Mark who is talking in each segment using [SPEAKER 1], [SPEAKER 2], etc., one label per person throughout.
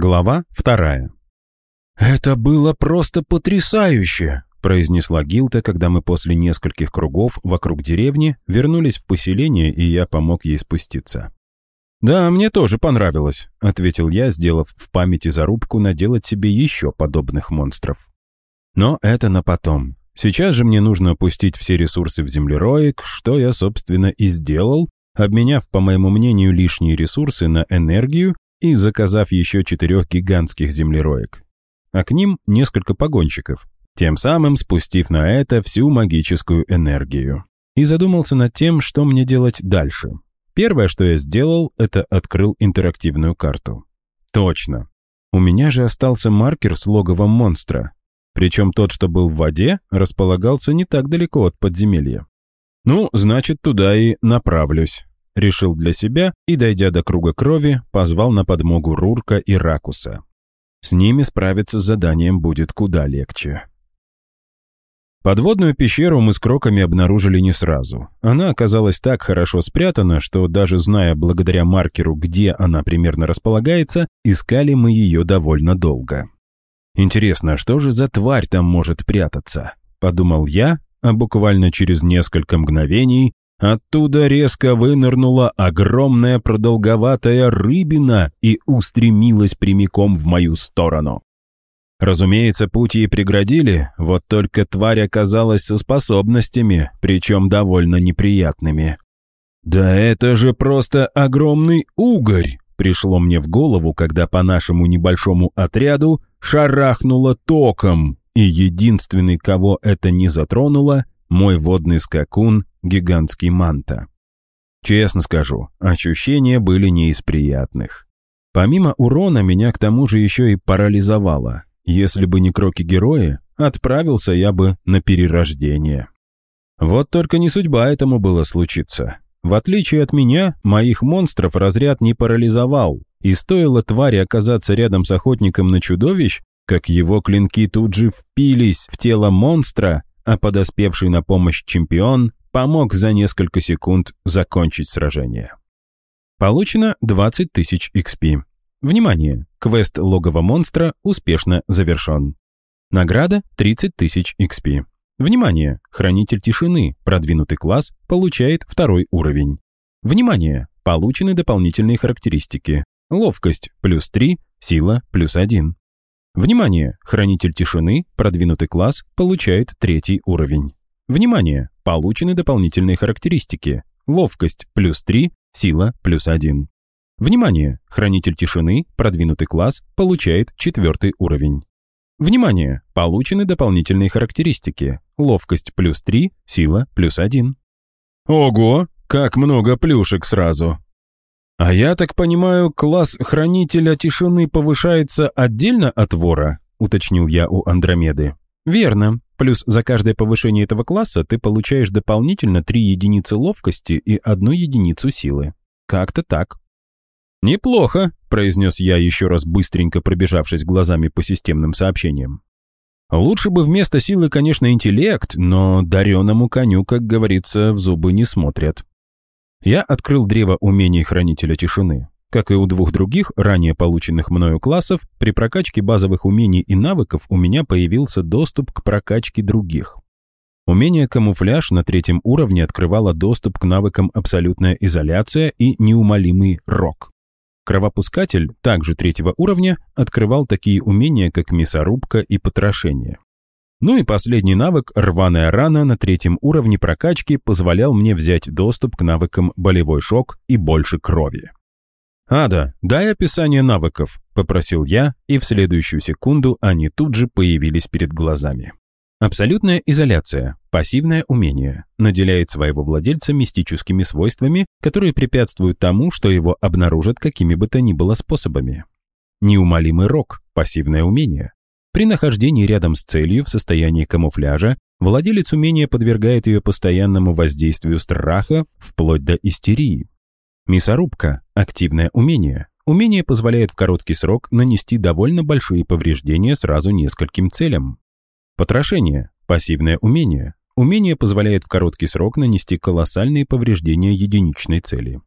[SPEAKER 1] Глава вторая. «Это было просто потрясающе!» произнесла Гилта, когда мы после нескольких кругов вокруг деревни вернулись в поселение, и я помог ей спуститься. «Да, мне тоже понравилось», — ответил я, сделав в памяти зарубку наделать себе еще подобных монстров. «Но это на потом. Сейчас же мне нужно опустить все ресурсы в землероек, что я, собственно, и сделал, обменяв, по моему мнению, лишние ресурсы на энергию и заказав еще четырех гигантских землероек. А к ним несколько погонщиков, тем самым спустив на это всю магическую энергию. И задумался над тем, что мне делать дальше. Первое, что я сделал, это открыл интерактивную карту. Точно. У меня же остался маркер с логовом монстра. Причем тот, что был в воде, располагался не так далеко от подземелья. Ну, значит, туда и направлюсь. Решил для себя и, дойдя до круга крови, позвал на подмогу Рурка и Ракуса. С ними справиться с заданием будет куда легче. Подводную пещеру мы с кроками обнаружили не сразу. Она оказалась так хорошо спрятана, что даже зная благодаря маркеру, где она примерно располагается, искали мы ее довольно долго. «Интересно, что же за тварь там может прятаться?» — подумал я, а буквально через несколько мгновений оттуда резко вынырнула огромная продолговатая рыбина и устремилась прямиком в мою сторону. Разумеется, путь ей преградили, вот только тварь оказалась со способностями, причем довольно неприятными. «Да это же просто огромный угорь!» пришло мне в голову, когда по нашему небольшому отряду шарахнуло током, и единственный, кого это не затронуло, мой водный скакун, гигантский манта. Честно скажу, ощущения были не из приятных. Помимо урона, меня к тому же еще и парализовало. Если бы не кроки-герои, отправился я бы на перерождение. Вот только не судьба этому было случиться. В отличие от меня, моих монстров разряд не парализовал, и стоило твари оказаться рядом с охотником на чудовищ, как его клинки тут же впились в тело монстра, а подоспевший на помощь чемпион помог за несколько секунд закончить сражение. Получено 20 тысяч XP. Внимание! Квест логово монстра успешно завершен. Награда 30 тысяч XP. Внимание! Хранитель тишины, продвинутый класс, получает второй уровень. Внимание! Получены дополнительные характеристики. Ловкость плюс 3, сила плюс 1. Внимание! Хранитель тишины, продвинутый класс, получает третий уровень. Внимание! Получены дополнительные характеристики. Ловкость плюс 3, сила плюс 1. Внимание! Хранитель тишины, продвинутый класс, получает четвертый уровень. Внимание! Получены дополнительные характеристики. Ловкость плюс 3, сила плюс 1. Ого! Как много плюшек сразу! А я так понимаю, класс хранителя тишины повышается отдельно от вора, уточнил я у Андромеды. Верно. Плюс за каждое повышение этого класса ты получаешь дополнительно 3 единицы ловкости и одну единицу силы. Как-то так. «Неплохо», — произнес я, еще раз быстренько пробежавшись глазами по системным сообщениям. «Лучше бы вместо силы, конечно, интеллект, но дареному коню, как говорится, в зубы не смотрят». Я открыл древо умений Хранителя Тишины. Как и у двух других, ранее полученных мною классов, при прокачке базовых умений и навыков у меня появился доступ к прокачке других. Умение «Камуфляж» на третьем уровне открывало доступ к навыкам «Абсолютная изоляция» и «Неумолимый рок». Кровопускатель, также третьего уровня, открывал такие умения, как мясорубка и потрошение. Ну и последний навык «Рваная рана» на третьем уровне прокачки позволял мне взять доступ к навыкам «Болевой шок» и «Больше крови». «Ада, дай описание навыков», — попросил я, и в следующую секунду они тут же появились перед глазами. Абсолютная изоляция, пассивное умение, наделяет своего владельца мистическими свойствами, которые препятствуют тому, что его обнаружат какими бы то ни было способами. Неумолимый рок, пассивное умение. При нахождении рядом с целью в состоянии камуфляжа владелец умения подвергает ее постоянному воздействию страха вплоть до истерии. Мясорубка – активное умение. Умение позволяет в короткий срок нанести довольно большие повреждения сразу нескольким целям. Потрошение – пассивное умение. Умение позволяет в короткий срок нанести колоссальные повреждения единичной цели.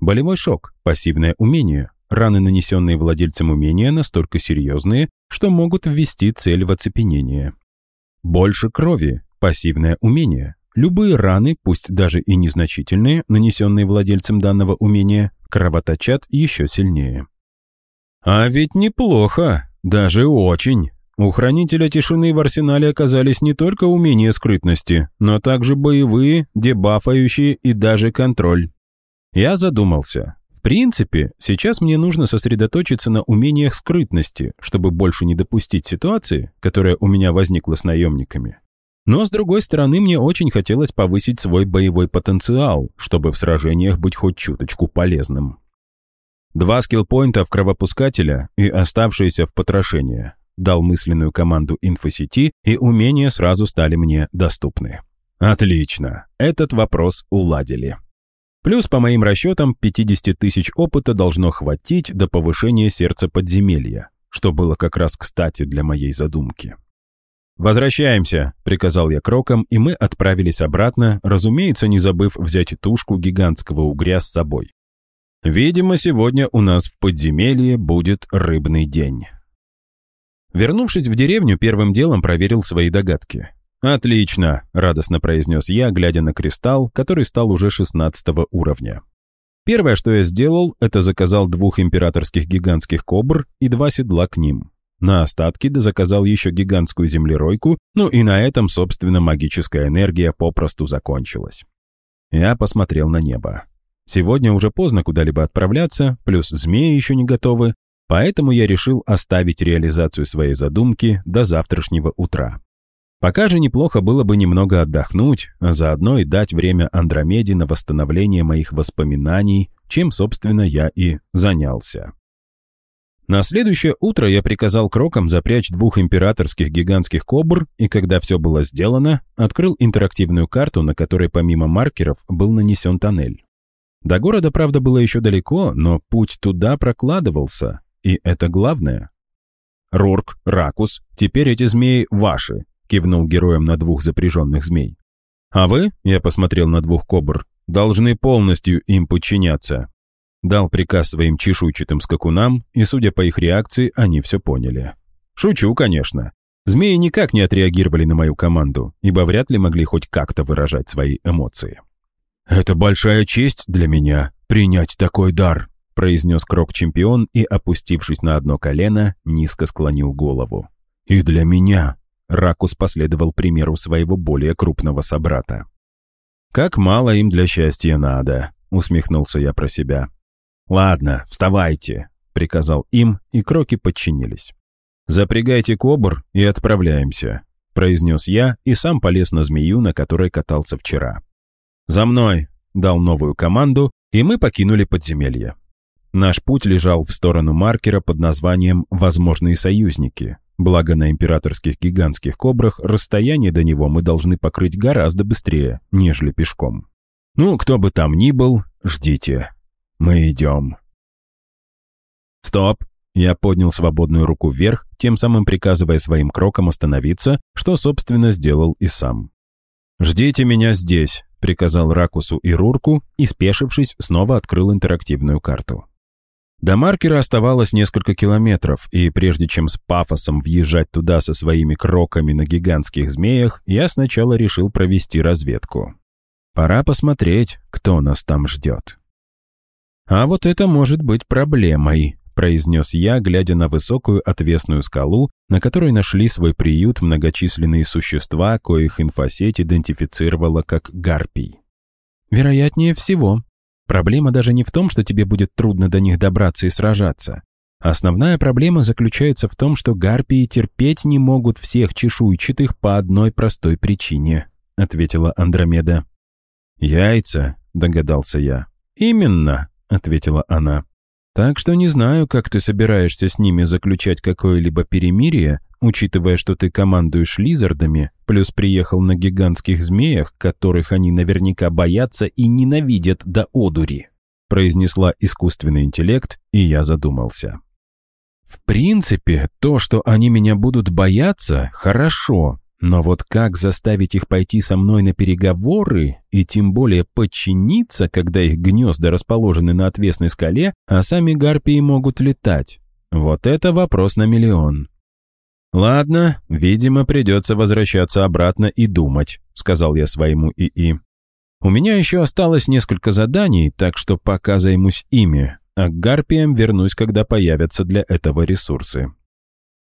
[SPEAKER 1] Болевой шок – пассивное умение. раны, нанесенные владельцем умения, настолько серьезные, что могут ввести цель в оцепенение. Больше крови, пассивное умение. Любые раны, пусть даже и незначительные, нанесенные владельцем данного умения, кровоточат еще сильнее. А ведь неплохо, даже очень. У Хранителя Тишины в арсенале оказались не только умения скрытности, но также боевые, дебафающие и даже контроль. Я задумался. Принципе, сейчас мне нужно сосредоточиться на умениях скрытности, чтобы больше не допустить ситуации, которая у меня возникла с наемниками. Но, с другой стороны, мне очень хотелось повысить свой боевой потенциал, чтобы в сражениях быть хоть чуточку полезным. Два скиллпоинта в кровопускателя и оставшиеся в потрошение. Дал мысленную команду инфосети, и умения сразу стали мне доступны. Отлично, этот вопрос уладили. Плюс, по моим расчетам, 50 тысяч опыта должно хватить до повышения сердца подземелья, что было как раз кстати для моей задумки. «Возвращаемся», — приказал я кроком, и мы отправились обратно, разумеется, не забыв взять тушку гигантского угря с собой. Видимо, сегодня у нас в подземелье будет рыбный день. Вернувшись в деревню, первым делом проверил свои догадки. «Отлично», — радостно произнес я, глядя на кристалл, который стал уже 16 уровня. Первое, что я сделал, это заказал двух императорских гигантских кобр и два седла к ним. На остатки заказал еще гигантскую землеройку, ну и на этом, собственно, магическая энергия попросту закончилась. Я посмотрел на небо. Сегодня уже поздно куда-либо отправляться, плюс змеи еще не готовы, поэтому я решил оставить реализацию своей задумки до завтрашнего утра. Пока же неплохо было бы немного отдохнуть, а заодно и дать время Андромеде на восстановление моих воспоминаний, чем, собственно, я и занялся. На следующее утро я приказал крокам запрячь двух императорских гигантских кобр, и когда все было сделано, открыл интерактивную карту, на которой помимо маркеров был нанесен тоннель. До города, правда, было еще далеко, но путь туда прокладывался, и это главное. «Рурк, Ракус, теперь эти змеи ваши», — кивнул героем на двух запряженных змей. «А вы, — я посмотрел на двух кобр, — должны полностью им подчиняться. Дал приказ своим чешуйчатым скакунам, и, судя по их реакции, они все поняли. Шучу, конечно. Змеи никак не отреагировали на мою команду, ибо вряд ли могли хоть как-то выражать свои эмоции. «Это большая честь для меня, принять такой дар», произнес Крок-чемпион и, опустившись на одно колено, низко склонил голову. «И для меня», Ракус последовал примеру своего более крупного собрата. «Как мало им для счастья надо», — усмехнулся я про себя. «Ладно, вставайте», — приказал им, и кроки подчинились. «Запрягайте кобр и отправляемся», — произнес я и сам полез на змею, на которой катался вчера. «За мной!» — дал новую команду, и мы покинули подземелье. Наш путь лежал в сторону маркера под названием «Возможные союзники», Благо на императорских гигантских кобрах расстояние до него мы должны покрыть гораздо быстрее, нежели пешком. Ну, кто бы там ни был, ждите. Мы идем. Стоп! Я поднял свободную руку вверх, тем самым приказывая своим крокам остановиться, что, собственно, сделал и сам. «Ждите меня здесь», — приказал Ракусу и Рурку, и, спешившись, снова открыл интерактивную карту. До маркера оставалось несколько километров, и прежде чем с пафосом въезжать туда со своими кроками на гигантских змеях, я сначала решил провести разведку. Пора посмотреть, кто нас там ждет. «А вот это может быть проблемой», — произнес я, глядя на высокую отвесную скалу, на которой нашли свой приют многочисленные существа, коих инфосеть идентифицировала как гарпий. «Вероятнее всего. Проблема даже не в том, что тебе будет трудно до них добраться и сражаться. Основная проблема заключается в том, что гарпии терпеть не могут всех чешуйчатых по одной простой причине», — ответила Андромеда. «Яйца», — догадался я. «Именно», — ответила она. «Так что не знаю, как ты собираешься с ними заключать какое-либо перемирие, учитывая, что ты командуешь лизардами, плюс приехал на гигантских змеях, которых они наверняка боятся и ненавидят до одури», произнесла искусственный интеллект, и я задумался. «В принципе, то, что они меня будут бояться, хорошо, Но вот как заставить их пойти со мной на переговоры и тем более подчиниться, когда их гнезда расположены на отвесной скале, а сами гарпии могут летать? Вот это вопрос на миллион. «Ладно, видимо, придется возвращаться обратно и думать», — сказал я своему ИИ. «У меня еще осталось несколько заданий, так что пока займусь ими, а к гарпиям вернусь, когда появятся для этого ресурсы».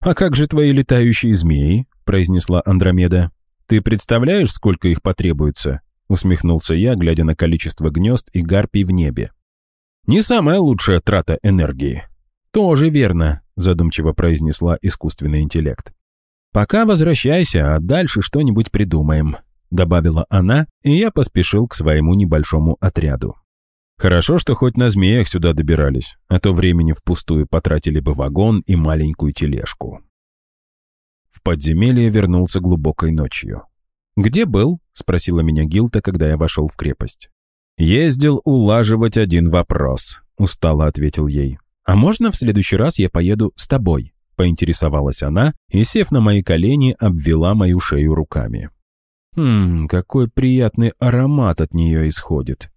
[SPEAKER 1] «А как же твои летающие змеи?» — произнесла Андромеда. «Ты представляешь, сколько их потребуется?» — усмехнулся я, глядя на количество гнезд и гарпий в небе. «Не самая лучшая трата энергии». «Тоже верно», — задумчиво произнесла искусственный интеллект. «Пока возвращайся, а дальше что-нибудь придумаем», — добавила она, и я поспешил к своему небольшому отряду. Хорошо, что хоть на змеях сюда добирались, а то времени впустую потратили бы вагон и маленькую тележку. В подземелье вернулся глубокой ночью. «Где был?» — спросила меня Гилта, когда я вошел в крепость. «Ездил улаживать один вопрос», — устало ответил ей. «А можно в следующий раз я поеду с тобой?» — поинтересовалась она и, сев на мои колени, обвела мою шею руками. «Хм, какой приятный аромат от нее исходит».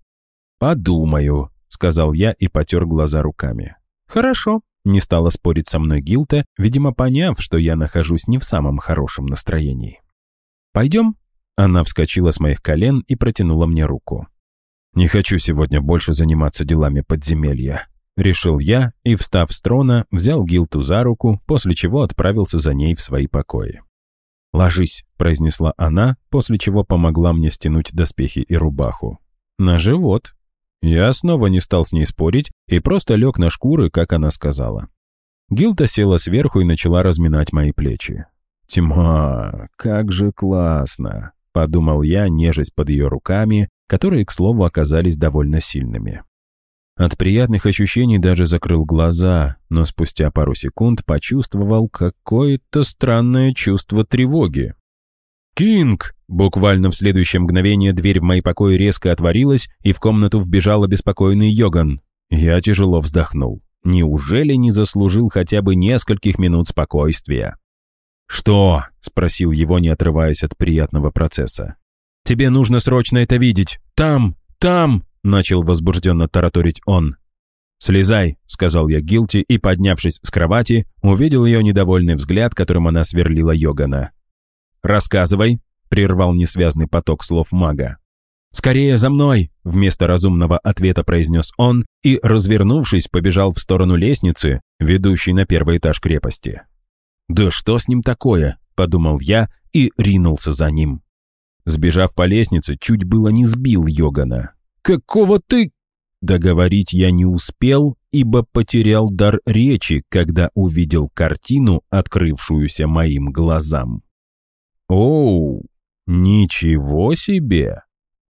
[SPEAKER 1] «Подумаю», — сказал я и потер глаза руками. «Хорошо», — не стала спорить со мной Гилта, видимо, поняв, что я нахожусь не в самом хорошем настроении. «Пойдем?» Она вскочила с моих колен и протянула мне руку. «Не хочу сегодня больше заниматься делами подземелья», Решил я и, встав с трона, взял Гилту за руку, после чего отправился за ней в свои покои. «Ложись», — произнесла она, после чего помогла мне стянуть доспехи и рубаху. «На живот». Я снова не стал с ней спорить и просто лег на шкуры, как она сказала. Гилта села сверху и начала разминать мои плечи. «Тьма, как же классно!» — подумал я, нежесть под ее руками, которые, к слову, оказались довольно сильными. От приятных ощущений даже закрыл глаза, но спустя пару секунд почувствовал какое-то странное чувство тревоги. «Кинг!» Буквально в следующее мгновение дверь в мои покои резко отворилась, и в комнату вбежал обеспокоенный Йоган. Я тяжело вздохнул. Неужели не заслужил хотя бы нескольких минут спокойствия? «Что?» — спросил его, не отрываясь от приятного процесса. «Тебе нужно срочно это видеть! Там! Там!» Начал возбужденно тараторить он. «Слезай», — сказал я Гилти и, поднявшись с кровати, увидел ее недовольный взгляд, которым она сверлила Йогана. «Рассказывай», — прервал несвязный поток слов мага. «Скорее за мной!» — вместо разумного ответа произнес он и, развернувшись, побежал в сторону лестницы, ведущей на первый этаж крепости. «Да что с ним такое?» — подумал я и ринулся за ним. Сбежав по лестнице, чуть было не сбил Йогана. «Какого ты...» Договорить я не успел, ибо потерял дар речи, когда увидел картину, открывшуюся моим глазам. «Оу, ничего себе!»